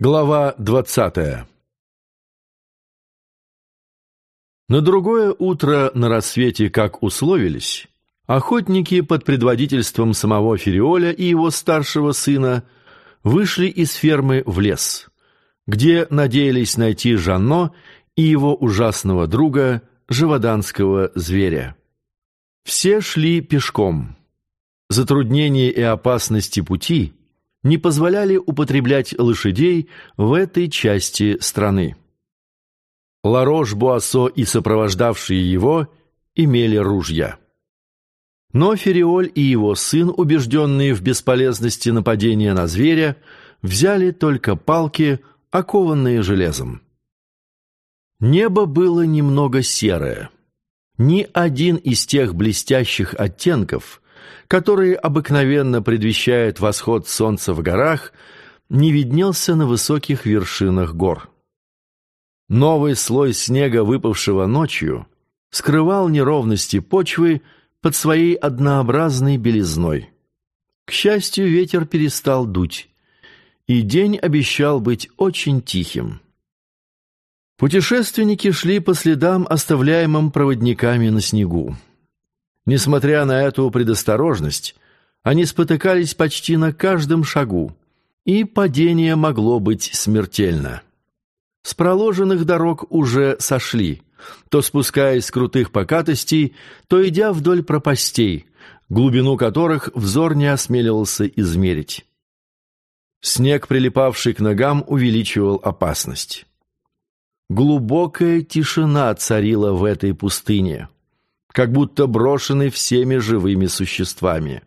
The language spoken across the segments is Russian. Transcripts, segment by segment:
Глава двадцатая На другое утро на рассвете, как условились, охотники под предводительством самого Фериоля и его старшего сына вышли из фермы в лес, где надеялись найти Жанно и его ужасного друга, живоданского зверя. Все шли пешком. Затруднения и опасности пути – не позволяли употреблять лошадей в этой части страны. Ларош-Буассо и сопровождавшие его имели ружья. Но Фериоль и его сын, убежденные в бесполезности нападения на зверя, взяли только палки, окованные железом. Небо было немного серое. Ни один из тех блестящих оттенков, которые обыкновенно предвещают восход солнца в горах, не виднелся на высоких вершинах гор. Новый слой снега, выпавшего ночью, скрывал неровности почвы под своей однообразной белизной. К счастью, ветер перестал дуть, и день обещал быть очень тихим. Путешественники шли по следам, оставляемым проводниками на снегу. Несмотря на эту предосторожность, они спотыкались почти на каждом шагу, и падение могло быть смертельно. С проложенных дорог уже сошли, то спускаясь с крутых покатостей, то идя вдоль пропастей, глубину которых взор не осмеливался измерить. Снег, прилипавший к ногам, увеличивал опасность. Глубокая тишина царила в этой пустыне как будто брошены всеми живыми существами.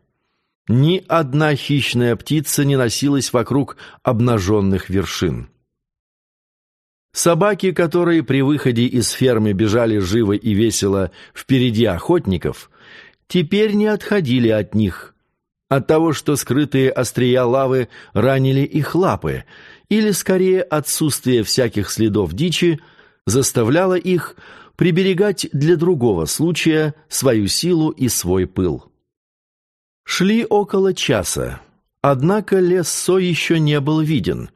Ни одна хищная птица не носилась вокруг обнаженных вершин. Собаки, которые при выходе из фермы бежали живо и весело впереди охотников, теперь не отходили от них. От того, что скрытые острия лавы ранили их лапы, или, скорее, отсутствие всяких следов дичи заставляло их приберегать для другого случая свою силу и свой пыл. Шли около часа, однако Лессо еще не был виден,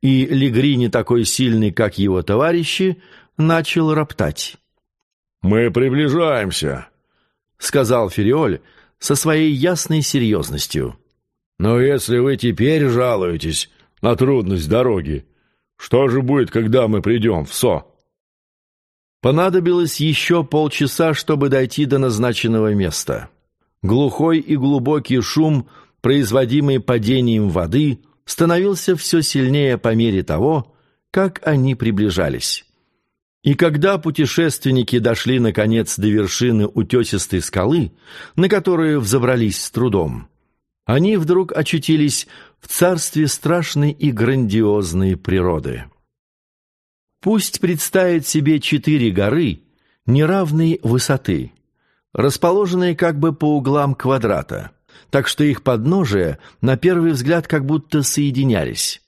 и Легри, не такой сильный, как его товарищи, начал роптать. «Мы приближаемся», — сказал Фериоль со своей ясной серьезностью. «Но если вы теперь жалуетесь на трудность дороги, что же будет, когда мы придем в Со?» Понадобилось еще полчаса, чтобы дойти до назначенного места. Глухой и глубокий шум, производимый падением воды, становился все сильнее по мере того, как они приближались. И когда путешественники дошли, наконец, до вершины утесистой скалы, на которую взобрались с трудом, они вдруг очутились в царстве страшной и грандиозной природы. Пусть представит себе четыре горы неравной высоты, расположенные как бы по углам квадрата, так что их подножия на первый взгляд как будто соединялись.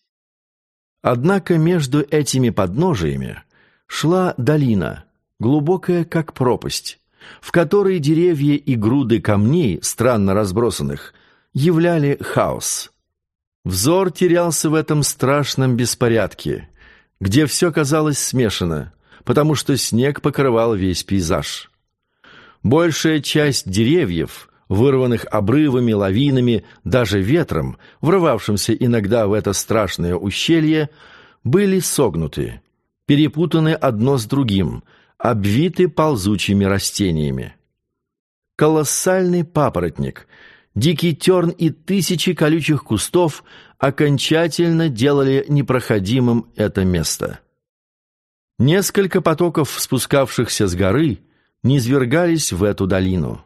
Однако между этими подножиями шла долина, глубокая как пропасть, в которой деревья и груды камней, странно разбросанных, являли хаос. Взор терялся в этом страшном беспорядке, где все казалось смешано, потому что снег покрывал весь пейзаж. Большая часть деревьев, вырванных обрывами, лавинами, даже ветром, врывавшимся иногда в это страшное ущелье, были согнуты, перепутаны одно с другим, обвиты ползучими растениями. Колоссальный папоротник, дикий терн и тысячи колючих кустов окончательно делали непроходимым это место. Несколько потоков, спускавшихся с горы, низвергались в эту долину.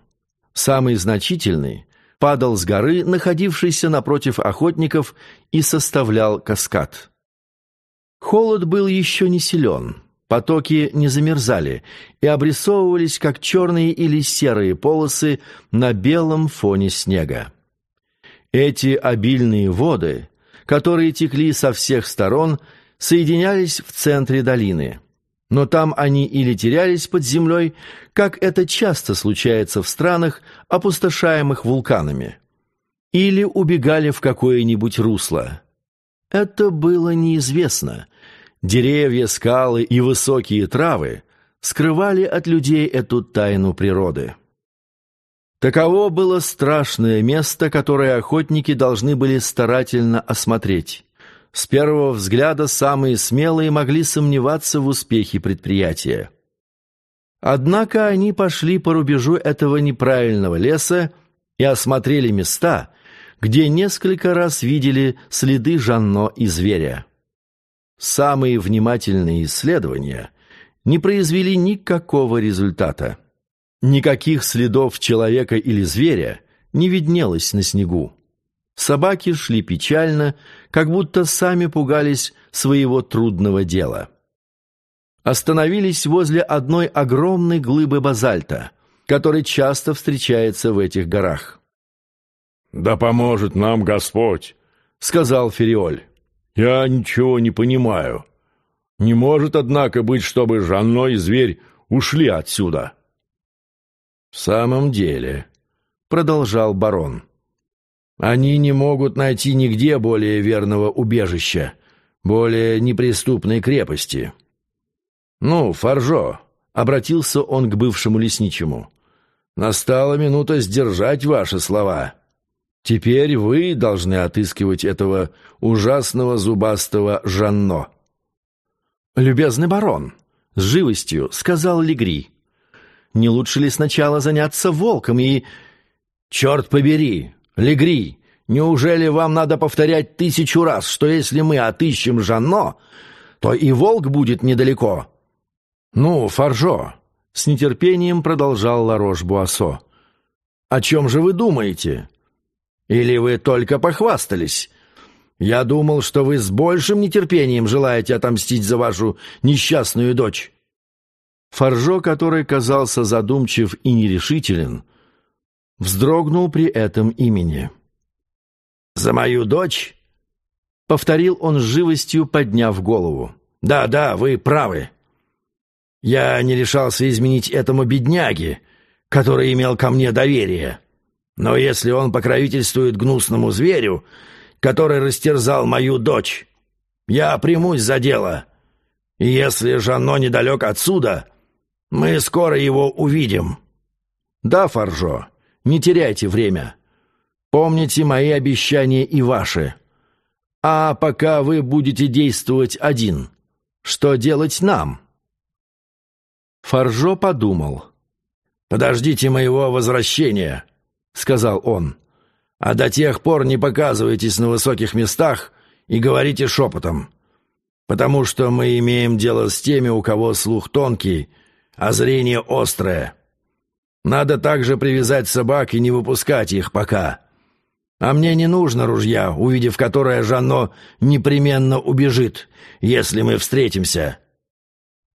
Самый значительный падал с горы, находившейся напротив охотников, и составлял каскад. Холод был еще не силен, потоки не замерзали и обрисовывались, как черные или серые полосы на белом фоне снега. Эти обильные воды, которые текли со всех сторон, соединялись в центре долины. Но там они или терялись под землей, как это часто случается в странах, опустошаемых вулканами, или убегали в какое-нибудь русло. Это было неизвестно. Деревья, скалы и высокие травы скрывали от людей эту тайну природы. Таково было страшное место, которое охотники должны были старательно осмотреть. С первого взгляда самые смелые могли сомневаться в успехе предприятия. Однако они пошли по рубежу этого неправильного леса и осмотрели места, где несколько раз видели следы Жанно и зверя. Самые внимательные исследования не произвели никакого результата. Никаких следов человека или зверя не виднелось на снегу. Собаки шли печально, как будто сами пугались своего трудного дела. Остановились возле одной огромной глыбы базальта, который часто встречается в этих горах. «Да поможет нам Господь», — сказал Фериоль. «Я ничего не понимаю. Не может, однако, быть, чтобы Жанно и зверь ушли отсюда». «В самом деле», — продолжал барон, — «они не могут найти нигде более верного убежища, более неприступной крепости». «Ну, Фаржо», — обратился он к бывшему лесничему, — «настала минута сдержать ваши слова». Теперь вы должны отыскивать этого ужасного зубастого Жанно. «Любезный барон», — с живостью сказал Легри, — «не лучше ли сначала заняться волком и...» «Черт побери, Легри, неужели вам надо повторять тысячу раз, что если мы отыщем Жанно, то и волк будет недалеко?» «Ну, Фаржо», — с нетерпением продолжал Ларош-Буассо, — «о чем же вы думаете?» Или вы только похвастались? Я думал, что вы с большим нетерпением желаете отомстить за вашу несчастную дочь». Фаржо, который казался задумчив и нерешителен, вздрогнул при этом имени. «За мою дочь?» — повторил он с живостью, подняв голову. «Да, да, вы правы. Я не решался изменить этому бедняге, который имел ко мне доверие. Но если он покровительствует гнусному зверю, который растерзал мою дочь, я примусь за дело. И если Жанно недалек отсюда, мы скоро его увидим. Да, Фаржо, не теряйте время. Помните мои обещания и ваши. А пока вы будете действовать один, что делать нам?» Фаржо подумал. «Подождите моего возвращения», сказал он. «А до тех пор не показывайтесь на высоких местах и говорите шепотом, потому что мы имеем дело с теми, у кого слух тонкий, а зрение острое. Надо также привязать собак и не выпускать их пока. А мне не нужно ружья, увидев которое Жанно непременно убежит, если мы встретимся.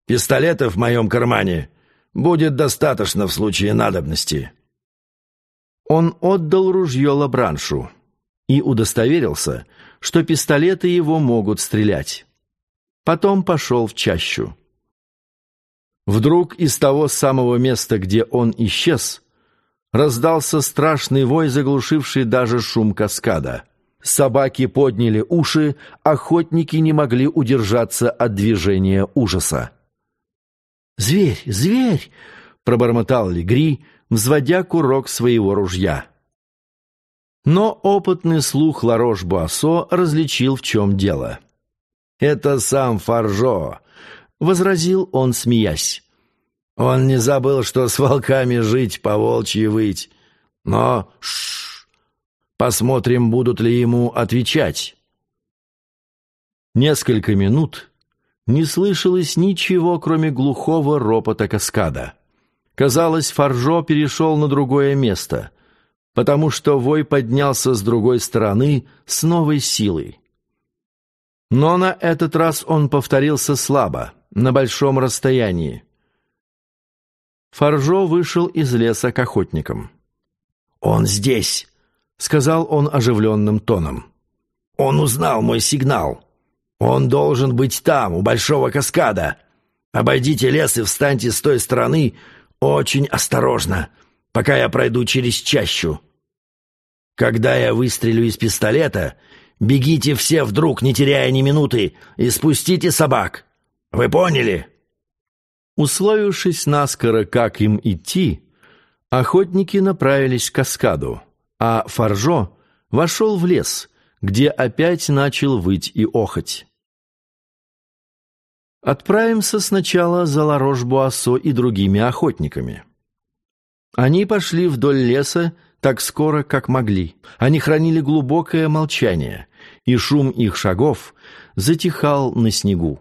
Пистолета в моем кармане будет достаточно в случае надобности». Он отдал ружье Лабраншу и удостоверился, что пистолеты его могут стрелять. Потом пошел в чащу. Вдруг из того самого места, где он исчез, раздался страшный вой, заглушивший даже шум каскада. Собаки подняли уши, охотники не могли удержаться от движения ужаса. «Зверь! Зверь!» — пробормотал Легри, взводя курок своего ружья. Но опытный слух Ларош-Буассо различил, в чем дело. «Это сам Фаржо», — возразил он, смеясь. «Он не забыл, что с волками жить, по волчьи выть. Но, шш, посмотрим, будут ли ему отвечать». Несколько минут не слышалось ничего, кроме глухого ропота каскада. Казалось, Фаржо перешел на другое место, потому что вой поднялся с другой стороны с новой силой. Но на этот раз он повторился слабо, на большом расстоянии. Фаржо вышел из леса к охотникам. «Он здесь!» — сказал он оживленным тоном. «Он узнал мой сигнал. Он должен быть там, у большого каскада. Обойдите лес и встаньте с той стороны, очень осторожно, пока я пройду через чащу. Когда я выстрелю из пистолета, Бегите все вдруг, не теряя ни минуты, и спустите собак. Вы поняли?» Условившись наскоро, как им идти, охотники направились к каскаду, а Фаржо вошел в лес, где опять начал выть и охоть. Отправимся сначала за Ларош-Буассо и другими охотниками. Они пошли вдоль леса так скоро, как могли. Они хранили глубокое молчание, и шум их шагов затихал на снегу.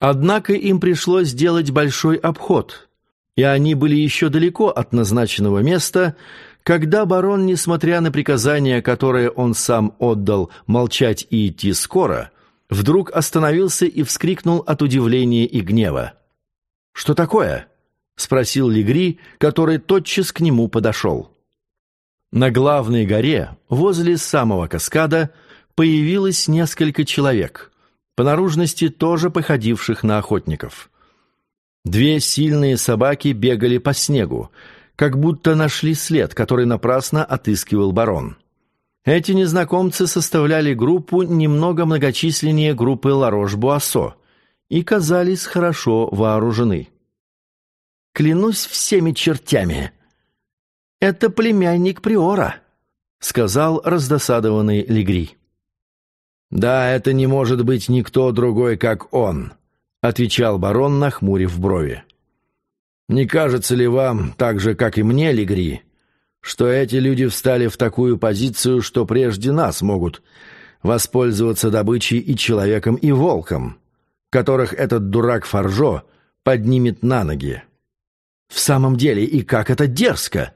Однако им пришлось сделать большой обход, и они были еще далеко от назначенного места, когда барон, несмотря на приказание, которое он сам отдал молчать и идти скоро, вдруг остановился и вскрикнул от удивления и гнева. «Что такое?» — спросил Легри, который тотчас к нему подошел. На главной горе, возле самого каскада, появилось несколько человек, по наружности тоже походивших на охотников. Две сильные собаки бегали по снегу, как будто нашли след, который напрасно отыскивал барон. Эти незнакомцы составляли группу немного многочисленнее группы Ларош-Буассо и казались хорошо вооружены. «Клянусь всеми чертями! Это племянник Приора!» — сказал раздосадованный Легри. «Да, это не может быть никто другой, как он», — отвечал барон, нахмурив брови. «Не кажется ли вам, так же, как и мне, Легри, что эти люди встали в такую позицию, что прежде нас могут воспользоваться добычей и человеком, и волком, которых этот дурак Фаржо поднимет на ноги?» «В самом деле, и как это дерзко!»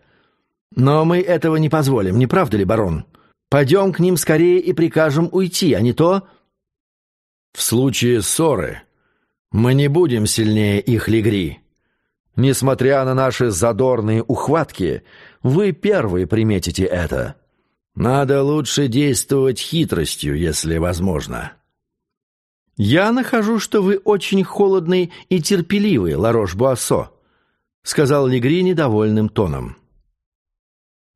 «Но мы этого не позволим, не правда ли, барон?» Пойдем к ним скорее и прикажем уйти, а не то...» «В случае ссоры мы не будем сильнее их лигри. Несмотря на наши задорные ухватки, вы первые приметите это. Надо лучше действовать хитростью, если возможно». «Я нахожу, что вы очень холодный и терпеливый, Ларош-Буассо», сказал Легри недовольным тоном.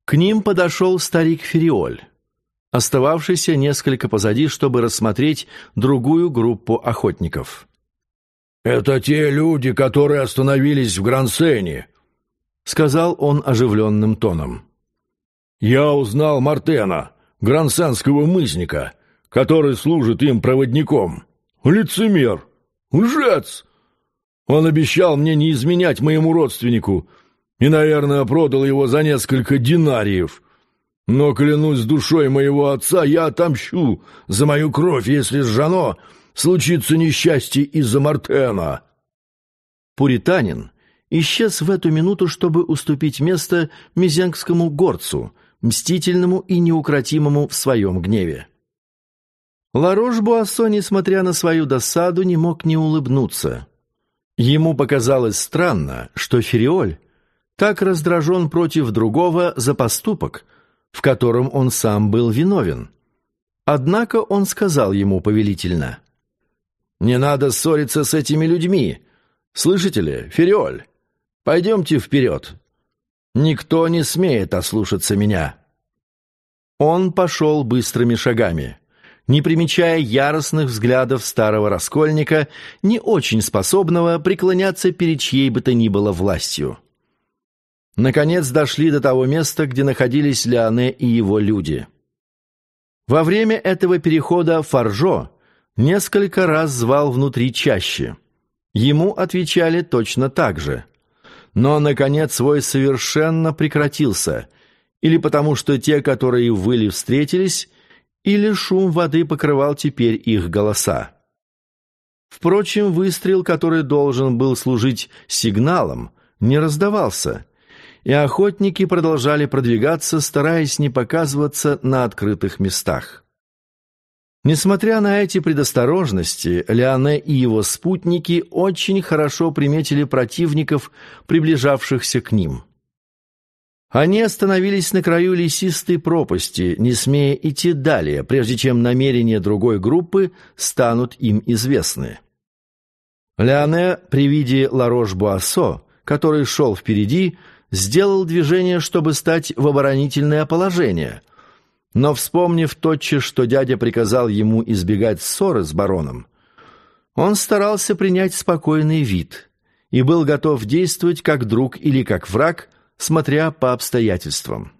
К ним подошел старик Фериоль остававшийся несколько позади, чтобы рассмотреть другую группу охотников. «Это те люди, которые остановились в Грансене», — сказал он оживленным тоном. «Я узнал Мартена, грансенского мызника, который служит им проводником. Лицемер! Лжец! Он обещал мне не изменять моему родственнику и, наверное, продал его за несколько динариев». Но, клянусь душой моего отца, я отомщу за мою кровь, если с Жано случится несчастье из-за Мартена». Пуританин исчез в эту минуту, чтобы уступить место мезенгскому горцу, мстительному и неукротимому в своем гневе. Ларош-Буассо, несмотря на свою досаду, не мог не улыбнуться. Ему показалось странно, что Фериоль так раздражен против другого за поступок — в котором он сам был виновен. Однако он сказал ему повелительно, «Не надо ссориться с этими людьми. Слышите ли, Фериоль, пойдемте вперед. Никто не смеет ослушаться меня». Он пошел быстрыми шагами, не примечая яростных взглядов старого раскольника, не очень способного преклоняться перед чьей бы то ни было властью наконец дошли до того места, где находились Леоне и его люди. Во время этого перехода Фаржо несколько раз звал внутри чаще. Ему отвечали точно так же. Но, наконец, свой совершенно прекратился, или потому что те, которые выли, встретились, или шум воды покрывал теперь их голоса. Впрочем, выстрел, который должен был служить сигналом, не раздавался, и охотники продолжали продвигаться, стараясь не показываться на открытых местах. Несмотря на эти предосторожности, Леоне и его спутники очень хорошо приметили противников, приближавшихся к ним. Они остановились на краю лесистой пропасти, не смея идти далее, прежде чем намерения другой группы станут им известны. Леоне при виде Ларош-Буассо, который шел впереди, сделал движение, чтобы стать в оборонительное положение, но, вспомнив тотчас, что дядя приказал ему избегать ссоры с бароном, он старался принять спокойный вид и был готов действовать как друг или как враг, смотря по обстоятельствам.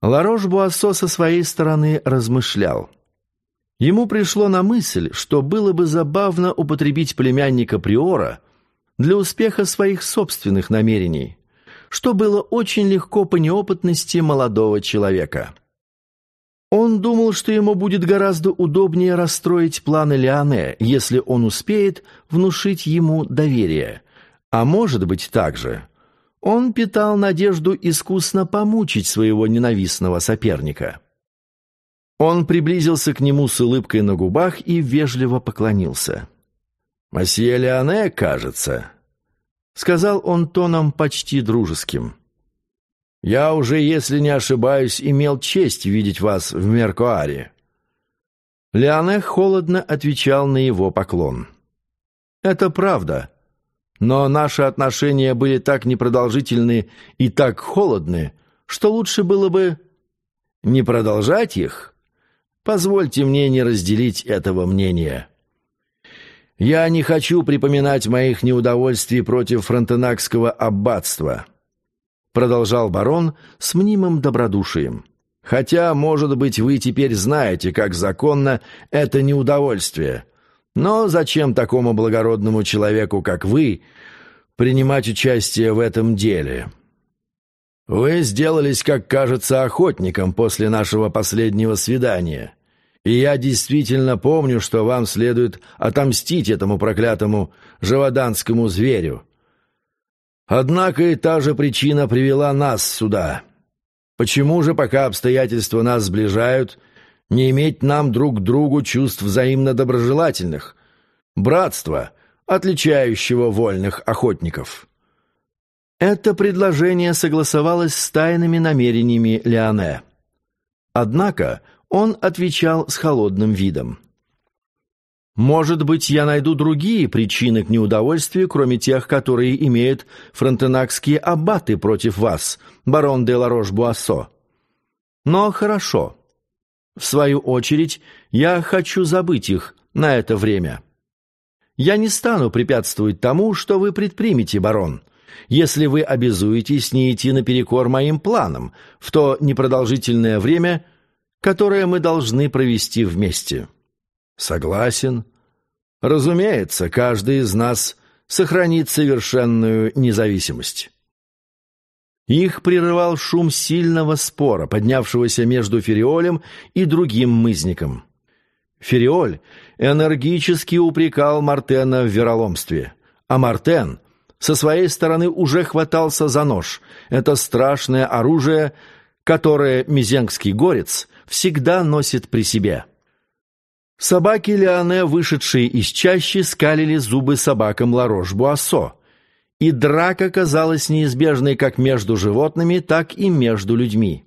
Ларош-Буассо со своей стороны размышлял. Ему пришло на мысль, что было бы забавно употребить племянника Приора для успеха своих собственных намерений, что было очень легко по неопытности молодого человека. Он думал, что ему будет гораздо удобнее расстроить планы Леоне, если он успеет внушить ему доверие. А может быть также, он питал надежду искусно помучить своего ненавистного соперника. Он приблизился к нему с улыбкой на губах и вежливо поклонился. «Масье Леоне, кажется», — сказал он тоном почти дружеским. Я уже, если не ошибаюсь, имел честь видеть вас в Меркуаре». Леоне холодно отвечал на его поклон. «Это правда, но наши отношения были так непродолжительны и так холодны, что лучше было бы не продолжать их. Позвольте мне не разделить этого мнения». Я не хочу припоминать моих неудовольствий против фронтенакского аббатства продолжал барон с мнимым добродушием. «Хотя, может быть, вы теперь знаете, как законно это неудовольствие. Но зачем такому благородному человеку, как вы, принимать участие в этом деле?» «Вы сделались, как кажется, охотником после нашего последнего свидания, и я действительно помню, что вам следует отомстить этому проклятому живоданскому зверю, Однако и та же причина привела нас сюда. Почему же, пока обстоятельства нас сближают, не иметь нам друг другу чувств взаимно доброжелательных, братства, отличающего вольных охотников? Это предложение согласовалось с тайными намерениями Леоне. Однако он отвечал с холодным видом. Может быть, я найду другие причины к неудовольствию, кроме тех, которые имеют фронтенакские аббаты против вас, барон де Ларош-Буассо. Но хорошо. В свою очередь, я хочу забыть их на это время. Я не стану препятствовать тому, что вы предпримете, барон, если вы обязуетесь не идти наперекор моим планам в то непродолжительное время, которое мы должны провести вместе». Согласен. Разумеется, каждый из нас сохранит совершенную независимость. Их прерывал шум сильного спора, поднявшегося между Фериолем и другим мызником. Фериоль энергически упрекал Мартена в вероломстве, а Мартен со своей стороны уже хватался за нож. Это страшное оружие, которое Мизенгский горец всегда носит при себе. Собаки Леоне, вышедшие из чащи, скалили зубы собакам Ларош-Буассо, и драка казалась неизбежной как между животными, так и между людьми.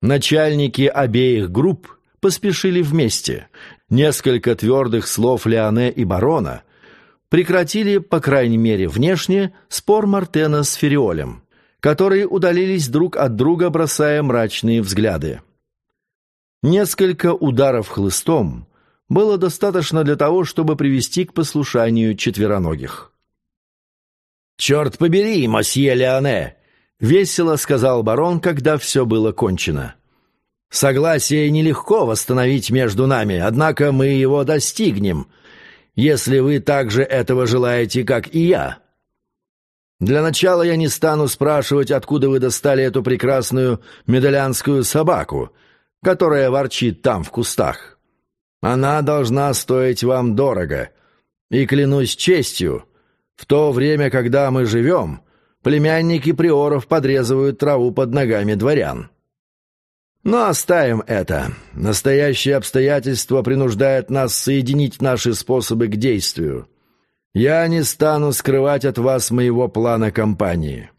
Начальники обеих групп поспешили вместе. Несколько твердых слов Леоне и барона прекратили, по крайней мере внешне, спор Мартена с Фериолем, которые удалились друг от друга, бросая мрачные взгляды. Несколько ударов хлыстом — было достаточно для того, чтобы привести к послушанию четвероногих. «Черт побери, мосье Леоне!» — весело сказал барон, когда все было кончено. «Согласие нелегко восстановить между нами, однако мы его достигнем, если вы также этого желаете, как и я. Для начала я не стану спрашивать, откуда вы достали эту прекрасную медалянскую собаку, которая ворчит там в кустах. Она должна стоить вам дорого. И клянусь честью, в то время, когда мы живем, племянники приоров подрезывают траву под ногами дворян. Но оставим это. Настоящие обстоятельства принуждают нас соединить наши способы к действию. Я не стану скрывать от вас моего плана кампании.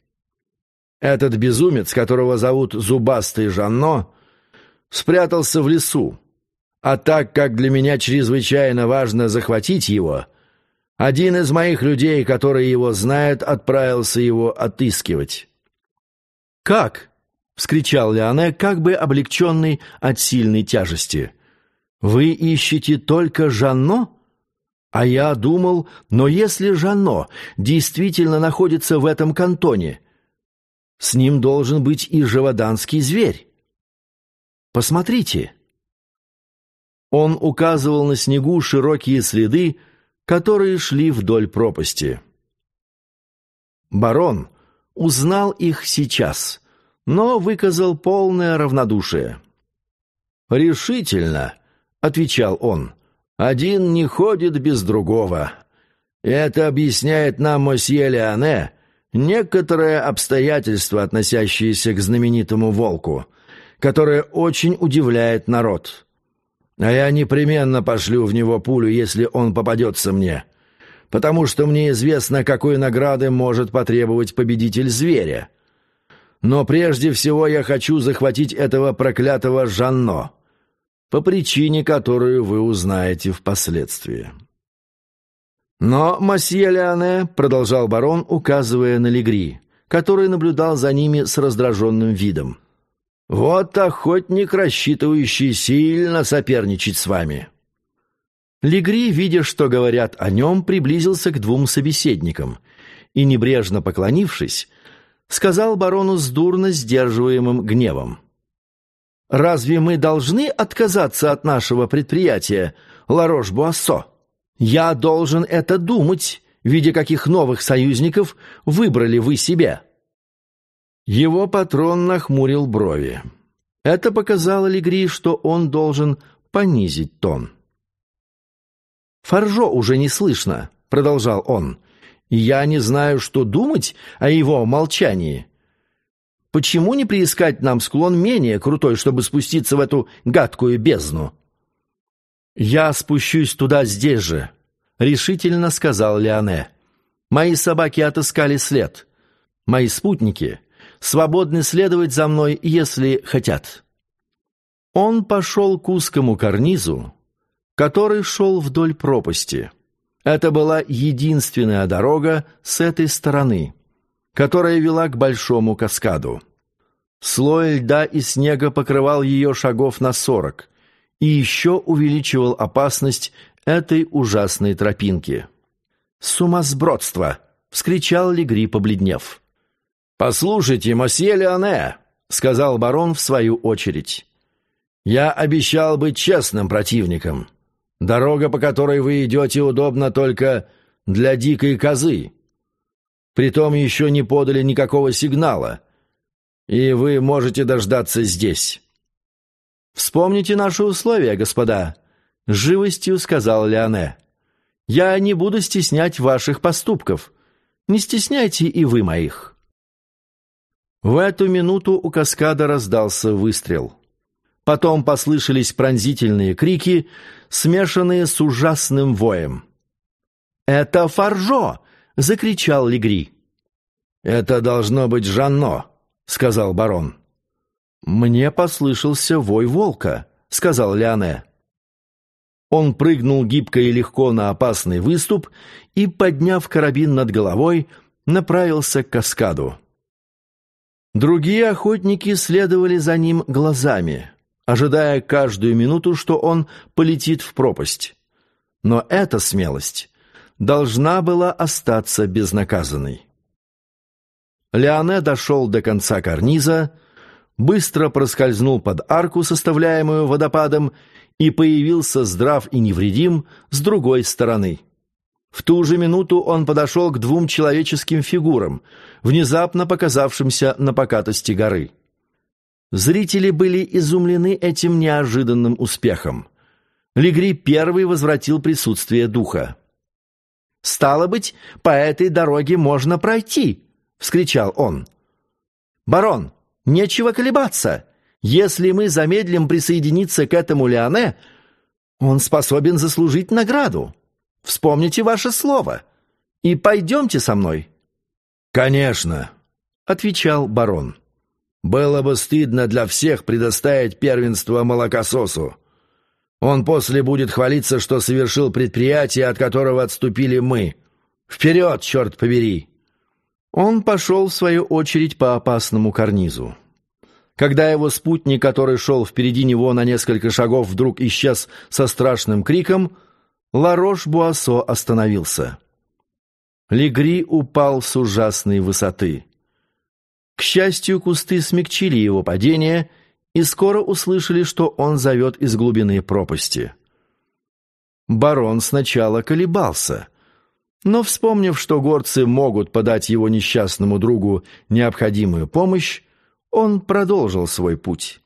Этот безумец, которого зовут Зубастый Жанно, спрятался в лесу, а так как для меня чрезвычайно важно захватить его, один из моих людей, который его знает, отправился его отыскивать. «Как?» — вскричал Леоне, как бы облегченный от сильной тяжести. «Вы ищете только Жанно?» А я думал, но если Жанно действительно находится в этом кантоне, с ним должен быть и живоданский зверь. Посмотрите. Он указывал на снегу широкие следы, которые шли вдоль пропасти. Барон узнал их сейчас, но выказал полное равнодушие. «Решительно», — отвечал он, — «один не ходит без другого. Это объясняет нам мосье Леоне некоторые обстоятельства, относящиеся к знаменитому волку, которое очень удивляет народ. А я непременно пошлю в него пулю, если он попадется мне, потому что мне известно, какой награды может потребовать победитель зверя. Но прежде всего я хочу захватить этого проклятого Жанно, по причине, которую вы узнаете впоследствии. Но, масье Леоне, продолжал барон, указывая на Легри, который наблюдал за ними с раздраженным видом, — вот охотник, рассчитывающий сильно соперничать с вами». Легри, видя, что говорят о нем, приблизился к двум собеседникам и, небрежно поклонившись, сказал барону с дурно сдерживаемым гневом. «Разве мы должны отказаться от нашего предприятия, Ларош-Буассо? Я должен это думать, видя, каких новых союзников выбрали вы себе». Его патрон нахмурил брови. Это показало Легри, что он должен понизить тон. «Фаржо уже не слышно», — продолжал он. «Я не знаю, что думать о его молчании. Почему не приискать нам склон менее крутой, чтобы спуститься в эту гадкую бездну?» «Я спущусь туда здесь же», — решительно сказал Леоне. «Мои собаки отыскали след. Мои спутники свободны следовать за мной, если хотят». Он пошел к узкому карнизу, который шел вдоль пропасти. Это была единственная дорога с этой стороны, которая вела к большому каскаду. Слой льда и снега покрывал ее шагов на сорок и еще увеличивал опасность этой ужасной тропинки. «Сумасбродство!» — вскричал Легри, побледнев. «Послушайте, мосье Леоне», — сказал барон в свою очередь, — «я обещал быть честным противником. Дорога, по которой вы идете, удобна только для дикой козы. Притом еще не подали никакого сигнала, и вы можете дождаться здесь». «Вспомните наши условия, господа», — живостью сказал Леоне. «Я не буду стеснять ваших поступков. Не стесняйте и вы моих». В эту минуту у каскада раздался выстрел. Потом послышались пронзительные крики, смешанные с ужасным воем. «Это Фаржо!» — закричал Легри. «Это должно быть Жанно», — сказал барон. «Мне послышался вой волка», — сказал Леоне. Он прыгнул гибко и легко на опасный выступ и, подняв карабин над головой, направился к каскаду. Другие охотники следовали за ним глазами, ожидая каждую минуту, что он полетит в пропасть. Но эта смелость должна была остаться безнаказанной. Леоне дошел до конца карниза, быстро проскользнул под арку, составляемую водопадом, и появился здрав и невредим с другой стороны. В ту же минуту он подошел к двум человеческим фигурам, внезапно показавшимся на покатости горы. Зрители были изумлены этим неожиданным успехом. Легри первый возвратил присутствие духа. «Стало быть, по этой дороге можно пройти!» — вскричал он. «Барон, нечего колебаться. Если мы замедлим присоединиться к этому Леоне, он способен заслужить награду». Вспомните ваше слово и пойдемте со мной». «Конечно», — отвечал барон. «Было бы стыдно для всех предоставить первенство молокососу. Он после будет хвалиться, что совершил предприятие, от которого отступили мы. Вперед, черт побери!» Он пошел, в свою очередь, по опасному карнизу. Когда его спутник, который шел впереди него на несколько шагов, вдруг исчез со страшным криком, Ларош-Буассо остановился. Легри упал с ужасной высоты. К счастью, кусты смягчили его падение, и скоро услышали, что он зовет из глубины пропасти. Барон сначала колебался, но, вспомнив, что горцы могут подать его несчастному другу необходимую помощь, он продолжил свой путь.